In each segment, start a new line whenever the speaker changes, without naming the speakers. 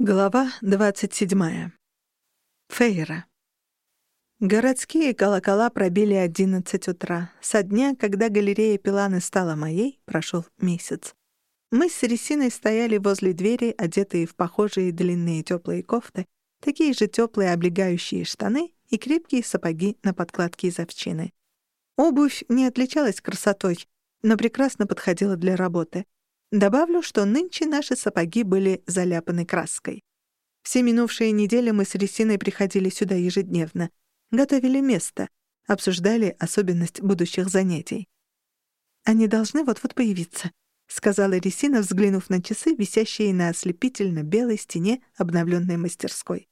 Глава 27. Фейра. Городские колокола пробили 11 утра. Со дня, когда галерея Пиланы стала моей, прошел месяц. Мы с Ресиной стояли возле двери, одетые в похожие длинные теплые кофты, такие же теплые облегающие штаны и крепкие сапоги на подкладке из овчины. Обувь не отличалась красотой, но прекрасно подходила для работы — Добавлю, что нынче наши сапоги были заляпаны краской. Все минувшие недели мы с Ресиной приходили сюда ежедневно, готовили место, обсуждали особенность будущих занятий. «Они должны вот-вот появиться», — сказала Ресина, взглянув на часы, висящие на ослепительно белой стене обновленной мастерской.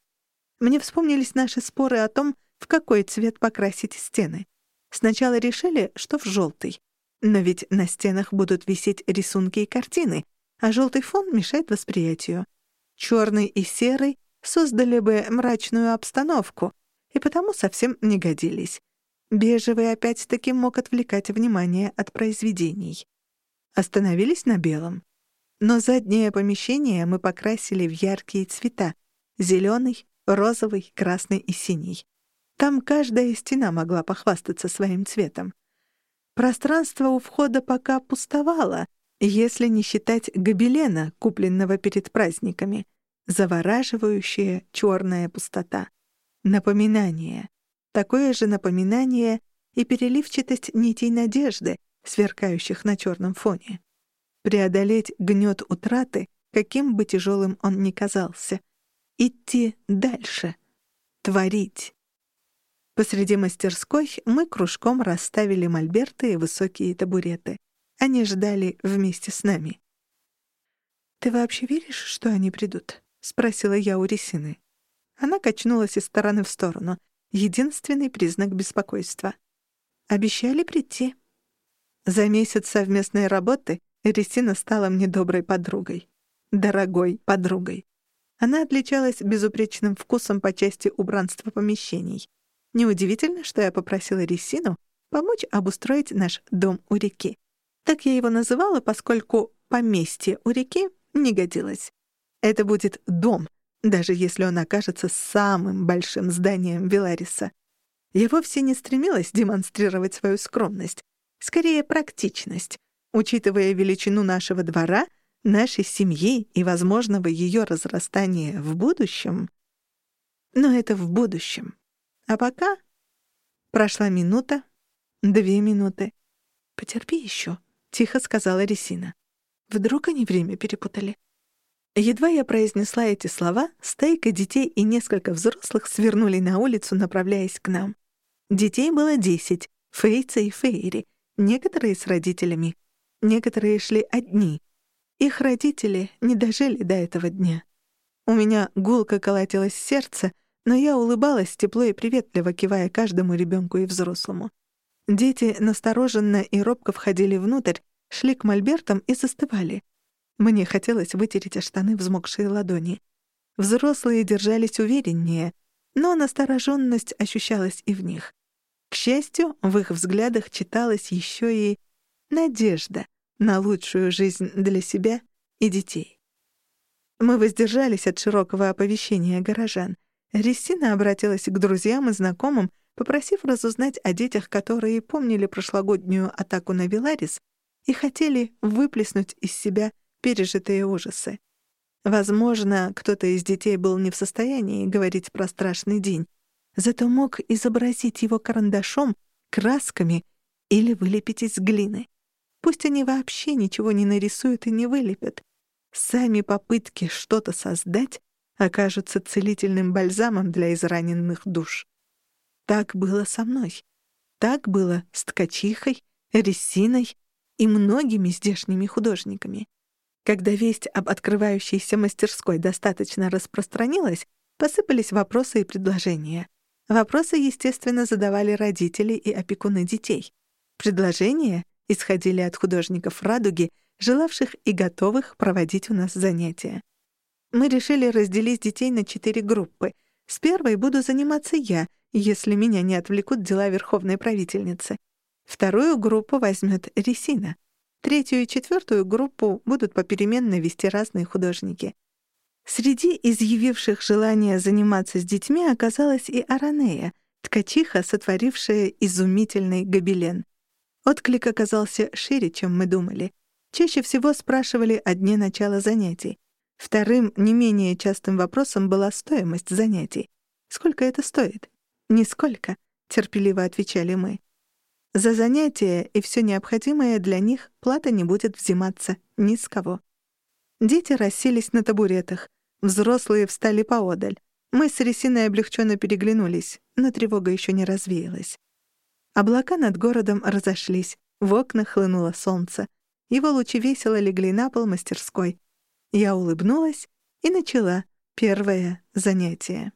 Мне вспомнились наши споры о том, в какой цвет покрасить стены. Сначала решили, что в желтый. Но ведь на стенах будут висеть рисунки и картины, а желтый фон мешает восприятию. Черный и серый создали бы мрачную обстановку, и потому совсем не годились. Бежевый опять-таки мог отвлекать внимание от произведений. Остановились на белом. Но заднее помещение мы покрасили в яркие цвета — зеленый, розовый, красный и синий. Там каждая стена могла похвастаться своим цветом. Пространство у входа пока пустовало, если не считать гобелена, купленного перед праздниками. Завораживающая черная пустота. Напоминание. Такое же напоминание и переливчатость нитей надежды, сверкающих на черном фоне. Преодолеть гнет утраты, каким бы тяжелым он ни казался. Идти дальше. Творить. Посреди мастерской мы кружком расставили мольберты и высокие табуреты. Они ждали вместе с нами. «Ты вообще веришь, что они придут?» — спросила я у Ресины. Она качнулась из стороны в сторону. Единственный признак беспокойства. «Обещали прийти». За месяц совместной работы Ресина стала мне доброй подругой. Дорогой подругой. Она отличалась безупречным вкусом по части убранства помещений. Неудивительно, что я попросила Ресину помочь обустроить наш дом у реки. Так я его называла, поскольку поместье у реки не годилось. Это будет дом, даже если он окажется самым большим зданием Вилариса. Я вовсе не стремилась демонстрировать свою скромность, скорее практичность, учитывая величину нашего двора, нашей семьи и возможного ее разрастания в будущем. Но это в будущем. А пока прошла минута, две минуты. «Потерпи еще», — тихо сказала Ресина. Вдруг они время перепутали. Едва я произнесла эти слова, стайка детей и несколько взрослых свернули на улицу, направляясь к нам. Детей было десять, Фейца и Фейри, некоторые с родителями, некоторые шли одни. Их родители не дожили до этого дня. У меня гулко колотилось сердце — но я улыбалась тепло и приветливо, кивая каждому ребенку и взрослому. Дети настороженно и робко входили внутрь, шли к мольбертам и застывали. Мне хотелось вытереть о штаны взмокшие ладони. Взрослые держались увереннее, но настороженность ощущалась и в них. К счастью, в их взглядах читалась еще и надежда на лучшую жизнь для себя и детей. Мы воздержались от широкого оповещения горожан — Ресина обратилась к друзьям и знакомым, попросив разузнать о детях, которые помнили прошлогоднюю атаку на Виларис и хотели выплеснуть из себя пережитые ужасы. Возможно, кто-то из детей был не в состоянии говорить про страшный день, зато мог изобразить его карандашом, красками или вылепить из глины. Пусть они вообще ничего не нарисуют и не вылепят. Сами попытки что-то создать окажутся целительным бальзамом для израненных душ. Так было со мной. Так было с ткачихой, Рессиной и многими здешними художниками. Когда весть об открывающейся мастерской достаточно распространилась, посыпались вопросы и предложения. Вопросы, естественно, задавали родители и опекуны детей. Предложения исходили от художников «Радуги», желавших и готовых проводить у нас занятия. Мы решили разделить детей на четыре группы. С первой буду заниматься я, если меня не отвлекут дела верховной правительницы. Вторую группу возьмет Ресина. Третью и четвертую группу будут попеременно вести разные художники. Среди изъявивших желание заниматься с детьми оказалась и Аранея, ткачиха, сотворившая изумительный гобелен. Отклик оказался шире, чем мы думали. Чаще всего спрашивали о дне начала занятий. Вторым, не менее частым вопросом была стоимость занятий. «Сколько это стоит?» «Нисколько», — терпеливо отвечали мы. За занятия и все необходимое для них плата не будет взиматься ни с кого. Дети расселись на табуретах, взрослые встали поодаль. Мы с Ресиной облегченно переглянулись, но тревога еще не развеялась. Облака над городом разошлись, в окнах хлынуло солнце. Его лучи весело легли на пол мастерской. Я улыбнулась и начала первое занятие.